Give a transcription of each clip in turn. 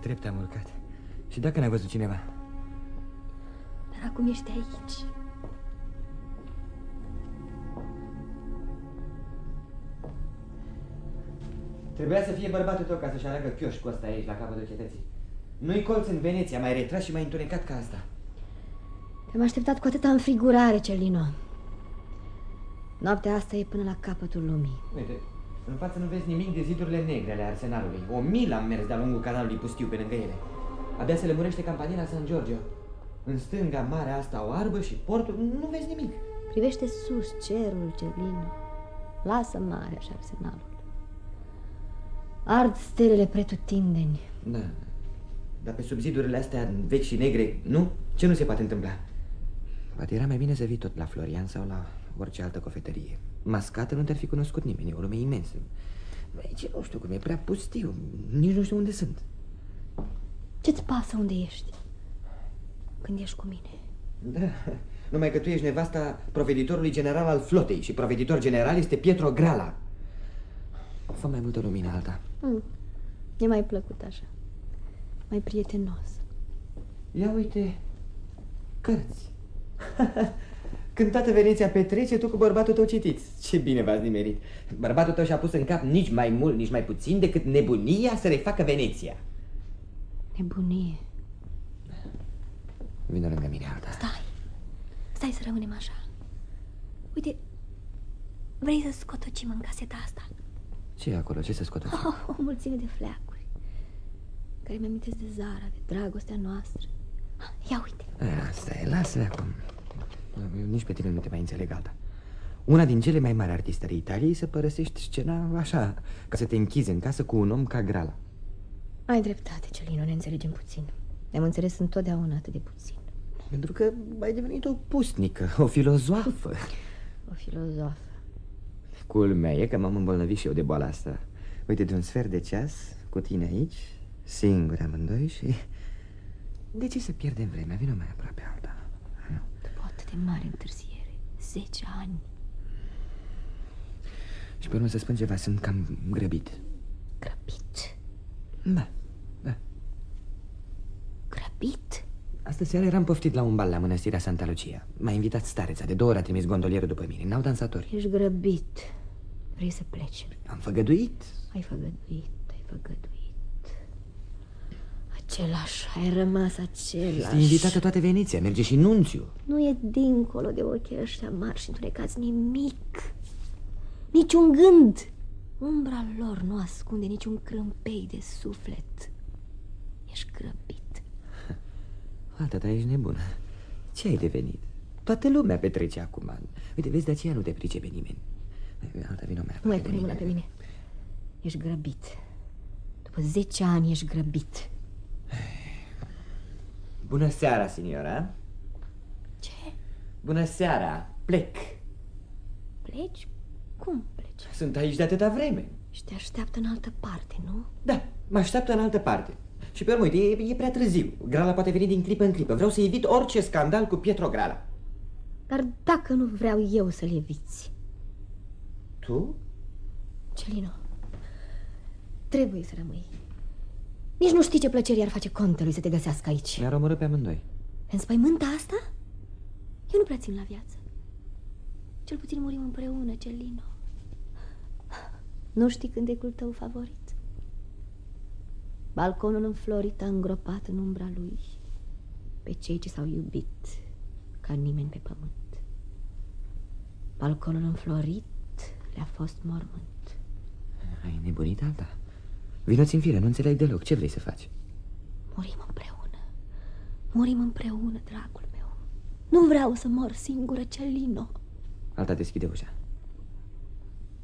Câte trepte am urcat. Și dacă n-a văzut cineva? Dar acum ești aici. Trebuia să fie bărbatul tău ca să-și aleagă chioșcul ăsta aici, la capătul cetății. Nu-i colț în Veneția, mai retras și mai întunecat ca asta. Te-am așteptat cu atâta înfrigurare, Celino. Noaptea asta e până la capătul lumii. Uite, în față nu vezi nimic de zidurile negre ale arsenalului. O milă am mers de-a lungul canalului pustiu pe lângă ele. Abia se lămurește campanila San Giorgio. În stânga, marea asta oarbă și portul, nu vezi nimic. Privește sus cerul, Celino. Lasă mare și arsenalul. Ard stelele pretutindeni. Da, dar pe subzidurile astea vechi și negre, nu? Ce nu se poate întâmpla? Poate era mai bine să vii tot la Florian sau la orice altă cofetărie. Mascată nu te-ar fi cunoscut nimeni, e o lume imensă. Aici nu știu cum e, prea pustiu, nici nu știu unde sunt. Ce-ți pasă unde ești? Când ești cu mine. Da, numai că tu ești nevasta proveditorului general al flotei și proveditor general este Pietro Grala. Fă mai multă lumină alta. Mm. E mai plăcut așa. Mai prietenos. Ia uite, cărți. Când toată Veneția petrece, tu cu bărbatul tău citiți. Ce bine v-ați nimerit. Bărbatul tău și-a pus în cap nici mai mult, nici mai puțin decât nebunia să refacă Veneția. Nebunie. Vine lângă mine alta. Stai. Stai să rămânem așa. Uite, vrei să scotocim în caseta asta? ce e acolo? Ce se scoate? Oh, o mulțime de fleacuri care mi amintesc de Zara, de dragostea noastră. Ia uite. Asta e, lasă acum. Nici pe tine nu te mai înțeleg alta. Una din cele mai mari artiste ale Italiei să părăsești scena așa, ca să te închizi în casă cu un om ca Grala. Ai dreptate, Celino, ne înțelegem puțin. Ne-am înțeles întotdeauna atât de puțin. Pentru că ai devenit o pustnică, o filozoafă. O filozoafă. Culmea e că m-am îmbolnăvit și eu de boala asta. Uite, de un sfert de ceas, cu tine aici, singuri amândoi și... De ce să pierdem vremea? Vino mai aproape alta. Nu. După atât de mare întârziere. Zece ani. Și pe urmă să spun ceva, sunt cam grăbit. Grăbit? Da, da. Grăbit? Astă seară eram poftit la un bal la mănăstirea Santa Lucia. M-a invitat stareța, de două ori a trimis gondolierul după mine. N-au dansatori. Ești grăbit. Vrei să pleci? Am făgăduit. Ai făgăduit, ai făgăduit. Același, ai rămas același. Este invitată toată Veneția, merge și nunțiu. Nu e dincolo de ochii ăștia mari și întunecați nimic. Niciun gând. Umbra lor nu ascunde niciun crâmpei de suflet. Ești grăbit. Fata ta, ești nebună. Ce ai devenit? Toată lumea petrece acum. Uite, vezi, de aceea nu te pricepe nimeni. Alta vină mai Nu mai pune mâna pe mine. Ești grăbit. După zece ani ești grăbit. Bună seara, signora. Ce? Bună seara. Plec. Pleci? Cum pleci? Sunt aici de atâta vreme. Și te așteaptă în altă parte, nu? Da, mă așteaptă în altă parte. Și pe urmă, uite, e, e prea târziu. Grala poate veni din clipă în clipă. Vreau să evit orice scandal cu Pietro Grala. Dar dacă nu vreau eu să-l eviți? Tu? Celino, trebuie să rămâi. Nici nu știi ce plăcere ar face contelui să te găsească aici. Ne-ar omorâ pe amândoi. Înspăimântă asta? Eu nu prea țin la viață. Cel puțin murim împreună, Celino. Nu știi cântecul tău favorit? Balconul înflorit a îngropat în umbra lui pe cei ce s-au iubit ca nimeni pe pământ. Balconul înflorit le-a fost mormânt. Ai nebunit alta? Vinoți în fire, nu înțeleg deloc. Ce vrei să faci? Murim împreună. Murim împreună, dragul meu. Nu vreau să mor singură, Celino. Alta deschide ușa.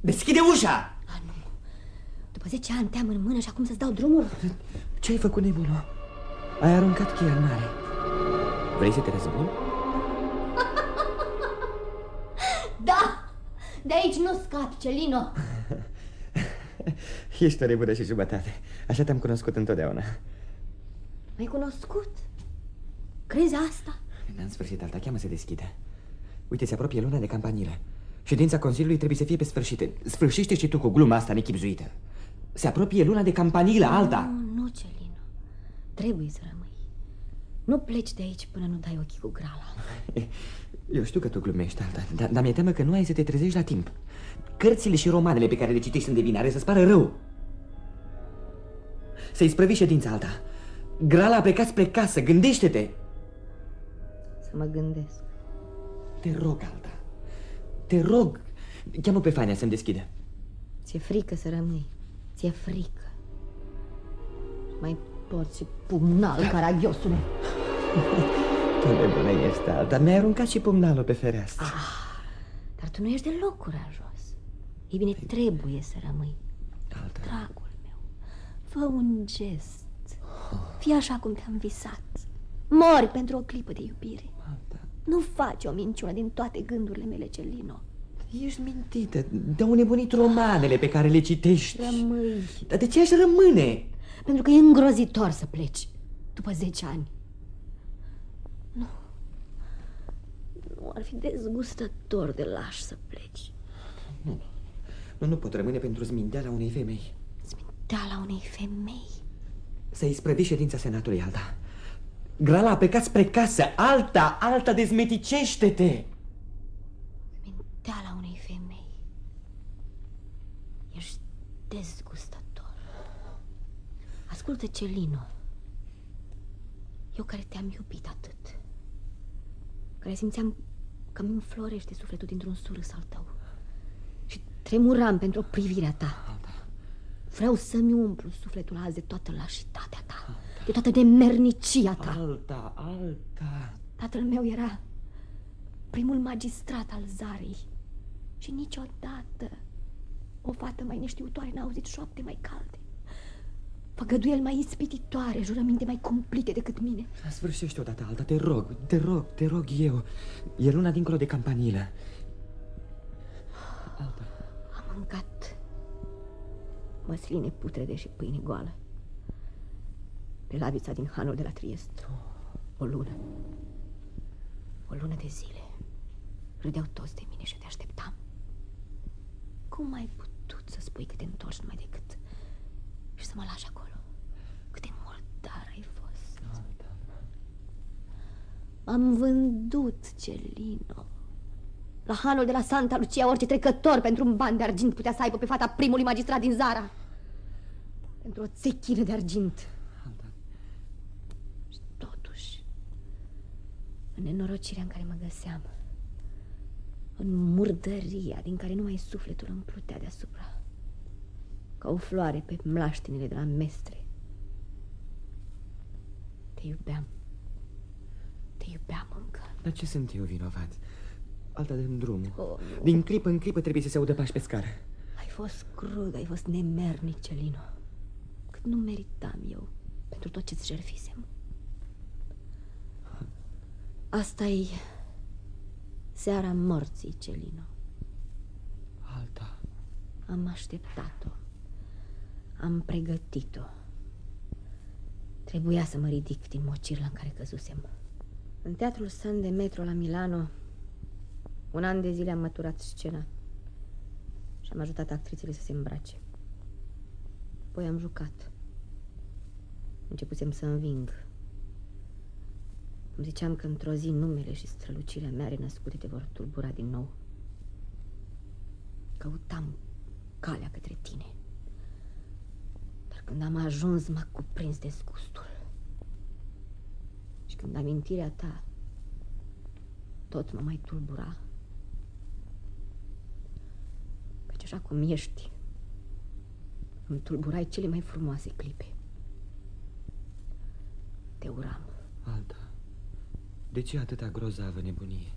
Deschide ușa! A, nu. După zece ani te-am în mână și acum să-ți dau drumul? Ce ai făcut, nebună? Ai aruncat cheia în mare. Vrei să te răzbun? Da! De aici nu scap, Celino. Ești o nebună și jumătate. Așa te-am cunoscut întotdeauna. M-ai cunoscut? Crezi asta? În sfârșit, alta cheamă să deschide. Uite, se apropie luna de campanilă. Ședința Consiliului trebuie să fie pe sfârșit. Sfârșește și tu cu gluma asta nechipzuită. Se apropie luna de campanilă, alta. Nu, nu, Celino. trebuie să rămâi. Nu pleci de aici până nu dai ochii cu grala. Eu știu că tu glumești, Alta, dar, dar mi-e teamă că nu ai să te trezești la timp. Cărțile și romanele pe care le citești sunt de vinare să-ți pară rău. Să-i sprăvi ședința, Alta. Grala a plecat spre casă, gândește-te! Să mă gândesc. Te rog, Alta. Te rog. Cheamă pe Fania să-mi deschide. Ți-e frică să rămâi. Ți-e frică. Mai poți și pumnal, caragiosule. Tu nebună ești, Alta. Mi-ai aruncat și pumnalul pe fereastră. Ah, dar tu nu ești deloc curajos. E bine, trebuie să rămâi. Alta. Dragul meu, fă un gest. Fii așa cum te-am visat. Mori pentru o clipă de iubire. Alta. Nu faci o minciună din toate gândurile mele, Celino. Ești mintită. De-au nebunit romanele pe care le citești. Rămâi. Dar de ce aș rămâne? Pentru că e îngrozitor să pleci după 10 ani. Nu. Nu ar fi dezgustător de laș să pleci. Nu. Nu, nu pot rămâne pentru zminteala unei femei. Zminteala unei femei. Să-i sprăvi ședința senatului, Alta. Grala a plecat spre casă. Alta, alta, dezmeticește-te! Zminteala unei femei. Ești dezgustător. Ascultă, Celino. Eu care te-am iubit atât. Care simțeam că mi înflorește sufletul dintr-un surâs al tău. Și tremuram pentru o privire a ta. Alta. Vreau să-mi umplu sufletul azi de toată lașitatea ta, de toată demernicia ta. Alta, alta. Tatăl meu era primul magistrat al zarei și niciodată o fată mai neștiutoare n-a auzit șoapte mai calde. Făgăduieli mai ispititoare, jurăminte mai cumplite decât mine. Sfârșește odată, Alta, te rog, te rog, te rog eu. E luna dincolo de campanilă. Alta. Am mâncat măsline putrede și pâine goală. Pe lavița din hanul de la Triest. O lună. O lună de zile. Râdeau toți de mine și te așteptam. Cum ai putut să spui că te întorci numai decât și să mă lași acolo? Cât de murdar ai fost. Alta. M-am vândut, Celino. La hanul de la Santa Lucia, orice trecător pentru un ban de argint putea să aibă pe fata primului magistrat din Zara. Pentru o țechină de argint. Alta. Și totuși, în nenorocirea în care mă găseam, în murdăria din care numai sufletul îmi plutea deasupra, ca o floare pe mlaștinile de la mestre, te iubeam. Te iubeam încă. Dar ce sunt eu vinovat? Alta de drumul. Oh, nu. Din clipă în clipă trebuie să se audă pași pe scară. Ai fost crud, ai fost nemernic, Celino. Cât nu meritam eu pentru tot ce-ți jertfisem. asta e seara morții, Celino. Alta. Am așteptat-o. Am pregătit-o. Trebuia să mă ridic din mocirla în care căzusem. În teatrul San de Metro la Milano, un an de zile am măturat scena și am ajutat actrițele să se îmbrace. Apoi am jucat. Începusem să înving. Îmi ziceam că într-o zi numele și strălucirea mea renăscute te vor tulbura din nou. Căutam calea către tine. Dar când am ajuns, m-a cuprins dezgustul. Și când amintirea ta tot mă mai tulbura, căci așa cum ești, îmi tulburai cele mai frumoase clipe. Te uram. Alta. De ce atâta grozavă nebunie?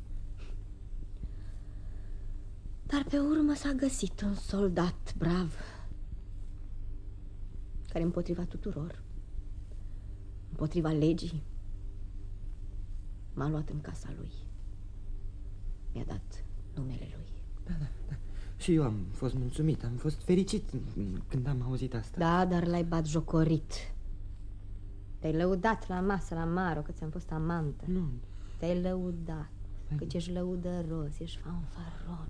Dar pe urmă s-a găsit un soldat brav care împotriva tuturor, împotriva legii, m-a luat în casa lui. Mi-a dat numele lui. Da, da, da. Și eu am fost mulțumit, am fost fericit când am auzit asta. Da, dar l-ai bat jocorit. Te-ai lăudat la masă la Maro că ți-am fost amantă. Nu, Te-ai lăudat. Căci ești lăudăros, ești fanfaron.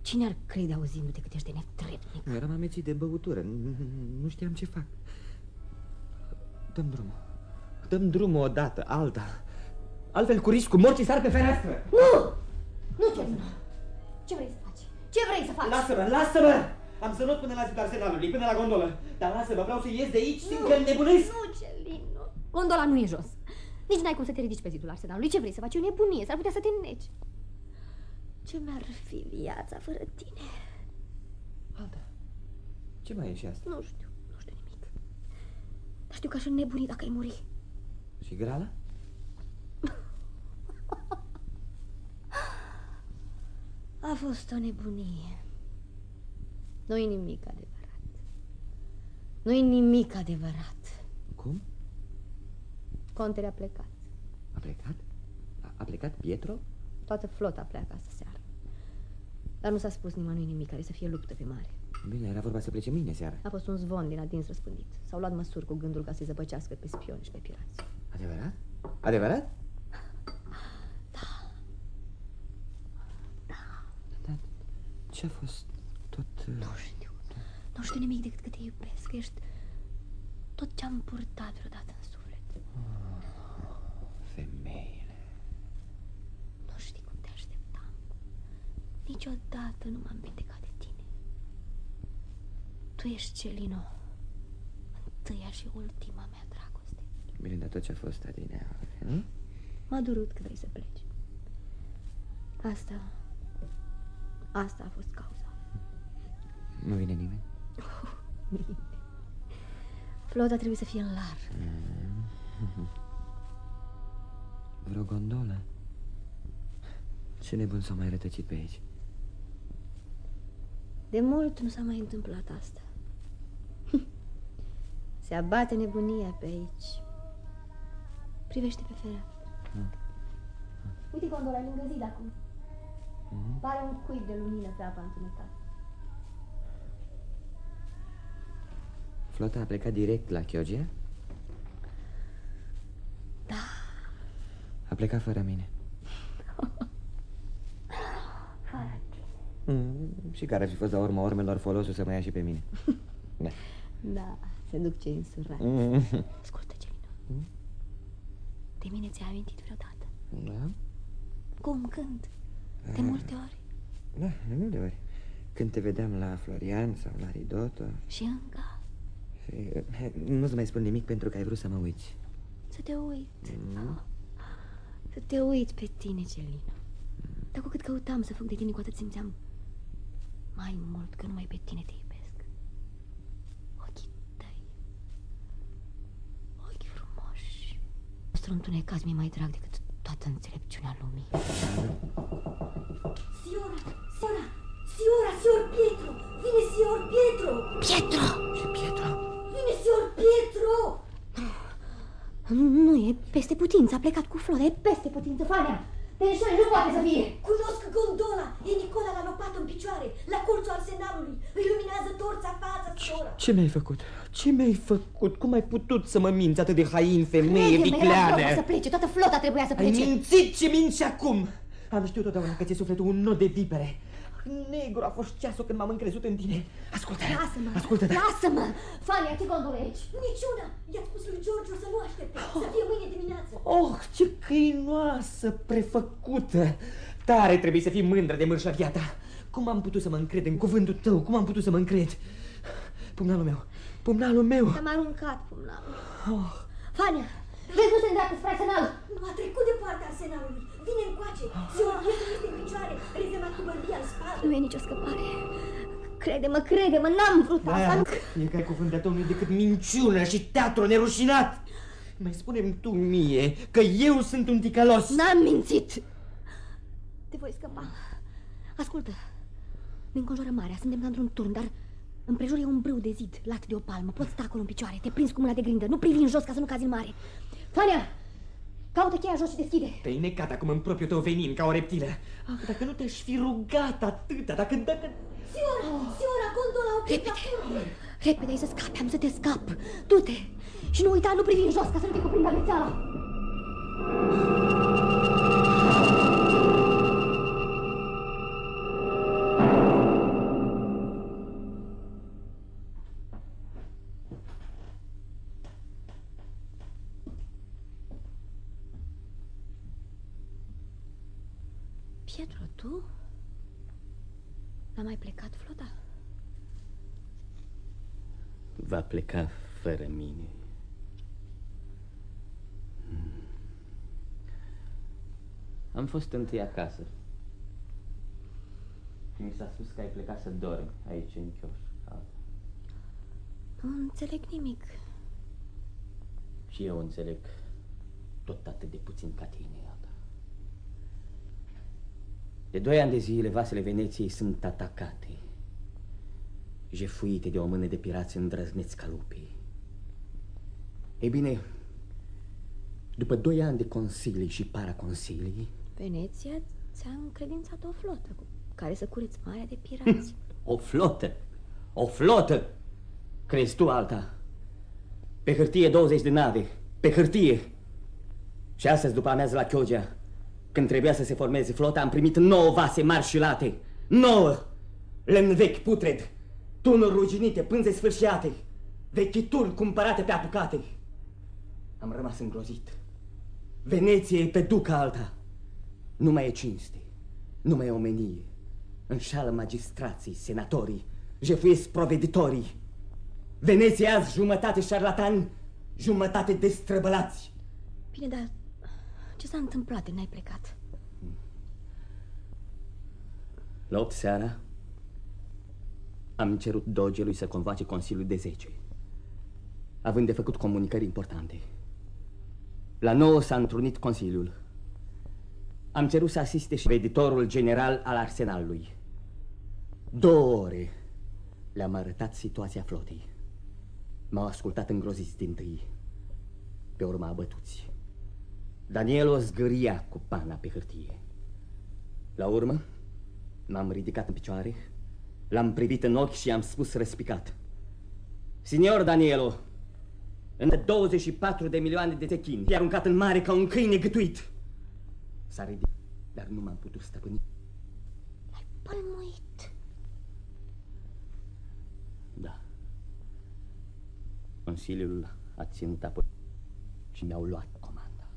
Cine ar crede auzindu-te cât ești de netrebnic? nu eram amețit de băutură, nu, nu știam ce fac. Dăm drumul. dăm drumul odată, alta. Altfel, cu riscul morții sar pe fereastră. Nu! Nu, Celino! Ce vrei să faci? Ce vrei să faci? Lasă-mă, lasă-mă! Am să not până la zidul arsenalului, până la gondolă. Dar lasă-mă, vreau să ies de aici, simt că nebunesc. Nu, Celino! Gondola nu e jos. Nici n-ai cum să te ridici pe zidul arsenalului. Ce vrei să faci? E o nebunie, s-ar putea să te înneci. Ce mi-ar fi viața fără tine? Alta, ce mai e și asta? Nu știu, nu știu nimic. Dar știu că aș înnebuni dacă ai muri. Și grala? A fost o nebunie. Nu-i nimic adevărat. Nu-i nimic adevărat. Cum? Contele a plecat. A plecat? A, a plecat Pietro? Toată flota pleacă astă seară. Dar nu s-a spus nimănui nimic care să fie luptă pe mare. Bine, era vorba să plece mâine seara. A fost un zvon din adins răspândit. S-au luat măsuri cu gândul ca să-i zăpăcească pe spioni și pe pirați. Adevărat? Adevărat? Ce a fost tot... uh, Nu știu. Nu știu nimic decât că te iubesc. Ești tot ce-am purtat vreodată în suflet. Femeile. Nu știi cum te așteptam. Niciodată nu m-am vindecat de tine. Tu ești Celino. Întâia și ultima mea dragoste. Bine, dar tot ce a fost adineauri, nu? M-a durut că vrei să pleci. Asta... Asta a fost cauza. Nu vine nimeni? Bine. Flota trebuie să fie în lar. Vreo gondolă? Ce nebun s-a mai rătăcit pe aici. De mult nu s-a mai întâmplat asta. Se abate nebunia pe aici. Privește pe fereastră. Uite gondola e lângă zid acum. Pare un cuib de lumină pe apa întunecată. Flota a plecat direct la Chioggia? Da. A plecat fără mine. Fără tine. Mm, și care ar fi fost la urma urmelor folosul să mă ia și pe mine? Da. Da, se duc cei însurați. Mm. Ascultă, Celino. De mine ți-ai amintit vreodată? Da? Cum, când? De multe ori. Da, de multe ori. Când te vedeam la Florian sau la Ridoto Și încă și, eh, Nu-ți mai spun nimic pentru că ai vrut să mă uiți să te uit. Să te uit pe tine, Celino. Dar cu cât căutam să fug de tine, cu atât simțeam mai mult că numai pe tine te iubesc. Ochii tăi. Ochi frumoși. Nostru întunecat mi-e mai drag decât toată înțelepciunea lumii. Siora, Siora, Siora, Sior Pietro! Vine Sior Pietro! Pietro! Și Pietro? Vine Sior Pietro! Nu, nu e peste putință, a plecat cu flota, e peste putință, Fania! Te înșeli, nu poate să fie! Cunosc gondola! E Nicola la lopat în picioare, la colțul arsenalului. Îi luminează torța fața, Siora. Ce mi-ai făcut? Ce mi-ai făcut? Cum ai putut să mă minți atât de hain, femeie Crede-mă, era flota să vicleană? plece, toată flota trebuia să Ai plece. mințit și minți acum Am știut totdeauna că ți-e sufletul un nod de vipere Negru a fost ceasul când m-am încrezut în tine Ascultă, Lasă-mă! ascultă da. Lasă-mă! Fania, ce gondolă e aici? Niciuna! I-a spus lui Giorgio să nu aștepte, să fie mâine dimineață. Oh, ce câinoasă prefăcută Tare trebuie să fii mândră de mărșăvia ta Cum am putut să mă încred în cuvântul tău? Cum am putut să mă încred? Pumnalul meu, pumnalul meu Am aruncat pumnalul. oh. Fania, vezi, nu se îndreaptă spre arsenal. Nu a trecut de poarta arsenalului. Vine încoace. Sior Pietro este în picioare, rezemat cu bărbia în spate. Nu e nicio scăpare. Crede-mă, crede-mă, n-am vrut asta. Aia, Nu... fiecare cuvânt de-a tău nu decât minciună și teatru nerușinat Mai spune-mi tu mie că eu sunt un ticălos N-am mințit. Te voi scăpa. Ascultă, ne înconjoară marea, suntem într-un turn, dar împrejur e un brâu de zid, lat de o palmă. Poți sta acolo în picioare, te prinzi cu mâna de grindă, nu privi în jos ca să nu cazi în mare. Fania, caută cheia jos și deschide. Te-ai necat acum în propriul tău venin ca o reptilă ah, Dacă nu te-aș fi rugat atâta, dacă... dacă... Siora, Siora, gondola a oprit la Repede, curte. repede, ai să scapi, am să te scap. Du-te și nu uita, nu privi în jos ca să nu te cuprindă agățeala. Am fost întâi acasă. Și mi s-a spus că ai plecat să dormi aici în chioșc. Nu înțeleg nimic. Și eu înțeleg tot atât de puțin ca tine, iată. De doi ani de zile, vasele Veneției sunt atacate, jefuite de o mână de pirați îndrăzneți ca lupii. Ei bine, după doi ani de consilii și paraconsilii... Veneția ți-a încredințat o flotă cu care să cureți marea de pirați. o flotă? O flotă? Crezi tu alta? Pe hârtie 20 de nave. Pe hârtie. Și astăzi, după amiază la Chioggia, când trebuia să se formeze flota, am primit nouă vase mari și late. Nouă! Lemn vechi, putred, tunuri ruginite, pânze sfârșiate, vechituri cumpărate pe apucate. Am rămas îngrozit. Veneție e pe duca alta. Nu mai e cinste, nu mai e omenie. Înșală magistrații, senatorii, jefuiesc proveditorii. Veneția azi jumătate șarlatani, jumătate destrăbălați. Bine, dar ce s-a întâmplat de n-ai plecat? La 8 seara am cerut dogelui să convoace Consiliul de 10, având de făcut comunicări importante. La 9 s-a întrunit Consiliul. Am cerut să asiste și editorul general al arsenalului. Două ore le-am arătat situația flotei. M-au ascultat îngroziți din tâi, pe urma abătuți. Daniel o zgâria cu pana pe hârtie. La urmă, m-am ridicat în picioare, l-am privit în ochi și am spus răspicat. Signor Danielo, în 24 de milioane de techini, i-a aruncat în mare ca un câine gâtuit. S-a ridicat, dar nu m-am putut stăpâni. Ai pălmuit. Da. Consiliul a ținut apoi și mi-au luat comanda.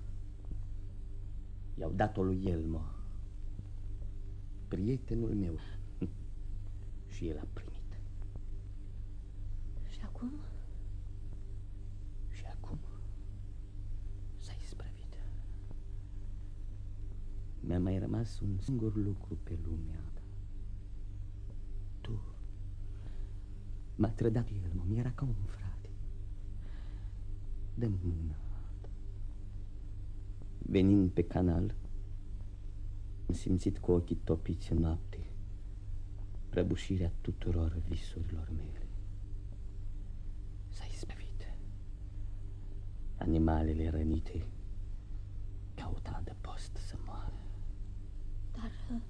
I-au dat-o lui Elmo, prietenul meu, și el a primit. Și acum? Mi-a mai rămas un singur lucru pe lumea ta. Tu. M-a trădat el, mă, mi-era ca un frate. Dă-mi mâna. Venind pe canal, am simțit cu ochii topiți în noapte prăbușirea tuturor visurilor mele. S-a izbăvit. Animalele rănite cautau de post să moară. Dar... uh,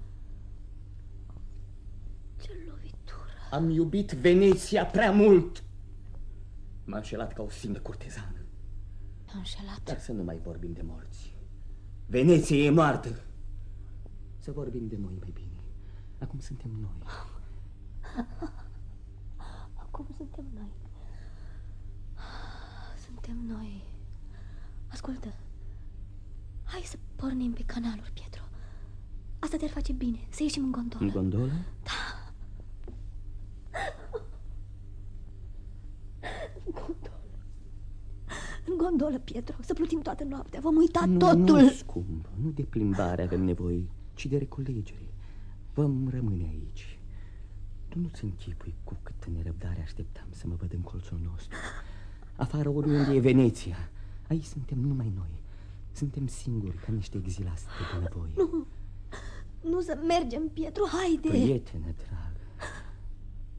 Ce lovitură! Am iubit Veneția prea mult. M-a înșelat ca o simplă curtezană. M-a înșelat. Dar să nu mai vorbim de morți. Veneția e moartă. Să vorbim de noi mai bine. Acum suntem noi. Acum suntem noi. Suntem noi. Ascultă. Hai să pornim pe canaluri, Pietro. Asta te-ar face bine, să ieșim în gondolă. În gondolă? Da. În gondolă. În gondolă, Pietro, să plutim toată noaptea. Vom uita nu, totul. Nu, scump, nu de plimbare avem nevoie, ci de reculegere. Vom rămâne aici. Tu nu-ți închipui cu câtă nerăbdare așteptam să mă văd în colțul nostru. Afară oriunde e Veneția. Aici suntem numai noi. Suntem singuri ca niște exilați de nevoie. Nu, nu să mergem, Pietro, haide. Prietene dragă,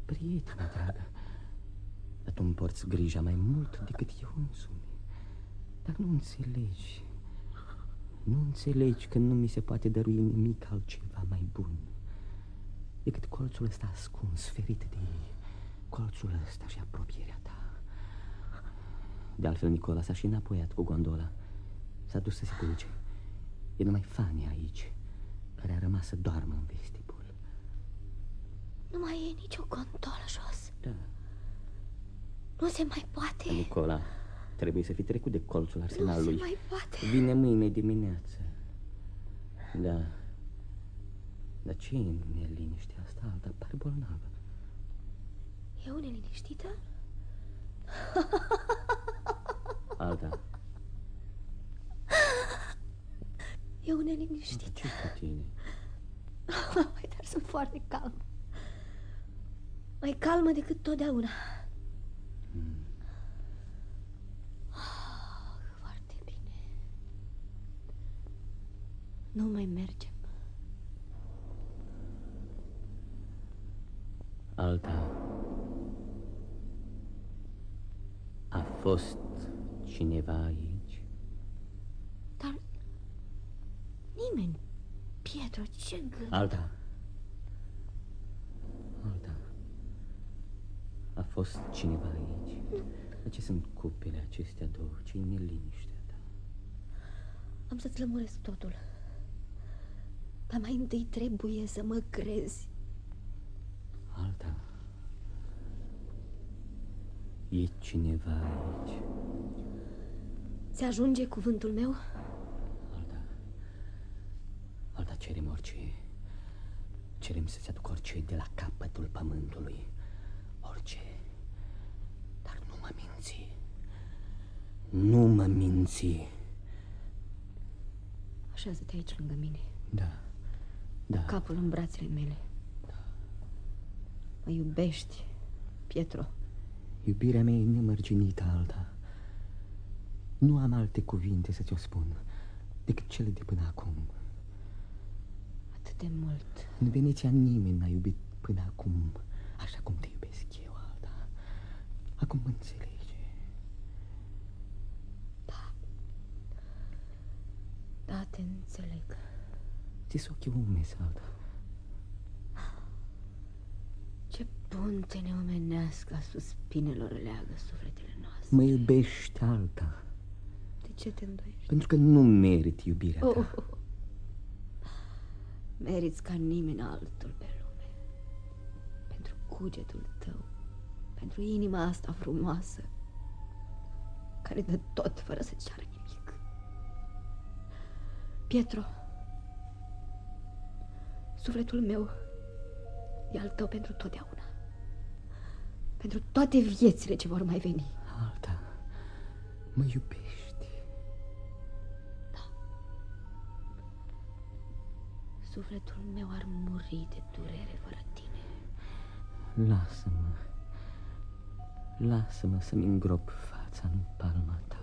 prietene dragă, dar tu îmi porți grija mai mult decât eu însumi. Dar nu înțelegi, nu înțelegi că nu mi se poate dărui nimic altceva mai bun decât colțul ăsta ascuns, ferit de ei, colțul ăsta și apropierea ta. De altfel, Nicola s-a și înapoiat cu gondola. S-a dus să se culce. E numai Fania aici, care a rămas să doarmă în vestibul. Nu mai e nicio gondolă jos. Da. Nu se mai poate. Nicola, trebuie să fi trecut de colțul Nu se arsenalului. mai poate. Vine mâine dimineață. Da. Dar ce e neliniștea asta? Alta pare bolnavă. E o neliniștită? Alta, E o neliniștită. ce cu tine? Mai dar sunt foarte calmă. Mai calmă decât totdeauna. Ah, Foarte bine. Nu mai mergem. Alta. A fost cineva aici? Dar nimeni. Pietro, ce gând? Alta. Alta. A fost cineva aici? De ce sunt cupele acestea două? Ce-i neliniștea ta? Am să-ți lămuresc totul. Dar mai întâi trebuie să mă crezi. Alta. E cineva aici? Se ajunge cuvântul meu? Alta. Alta, cerem orice. Cerem să-ți aduc orice de la capătul pământului. Orice. Dar nu mă minți. Nu mă minți. Așează-te aici lângă mine. Da. Da. Capul în brațele mele. Mă iubești, Pietro. Iubirea mea e nemărginită, Alta. Nu am alte cuvinte să ți-o spun decât cele de până acum. Atât de mult. În Veneția nimeni n-a iubit până acum așa cum te iubesc eu, Alta. Acum mă înțelege. Da, te înțeleg. Ți ochii umezi, Alta. Ce punte neomenească a suspinelor leagă sufletele noastre. Mă iubești, Alta. De ce te îndoiești? Pentru că nu merit iubirea ta. Oh, meriți ca nimeni altul pe lume. Pentru cugetul tău. Pentru inima asta frumoasă. Care dă tot fără să ceară nimic. Pietro. Sufletul meu e al tău pentru totdeauna. Pentru toate viețile ce vor mai veni. Alta, mă iubești. Sufletul meu ar muri de durere fără tine. Lasă-mă. Lasă-mă să-mi îngrop fața în palma ta.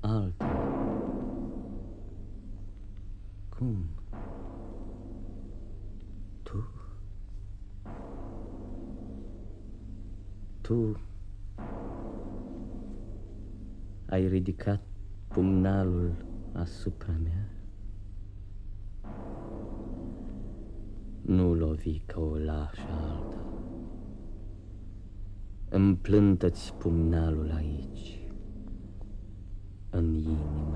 Alta. Cum? Tu? Tu ai ridicat pumnalul asupra mea? Nu lovi ca o lașă alta. Îmi plântă-ți pumnalul aici, în inima.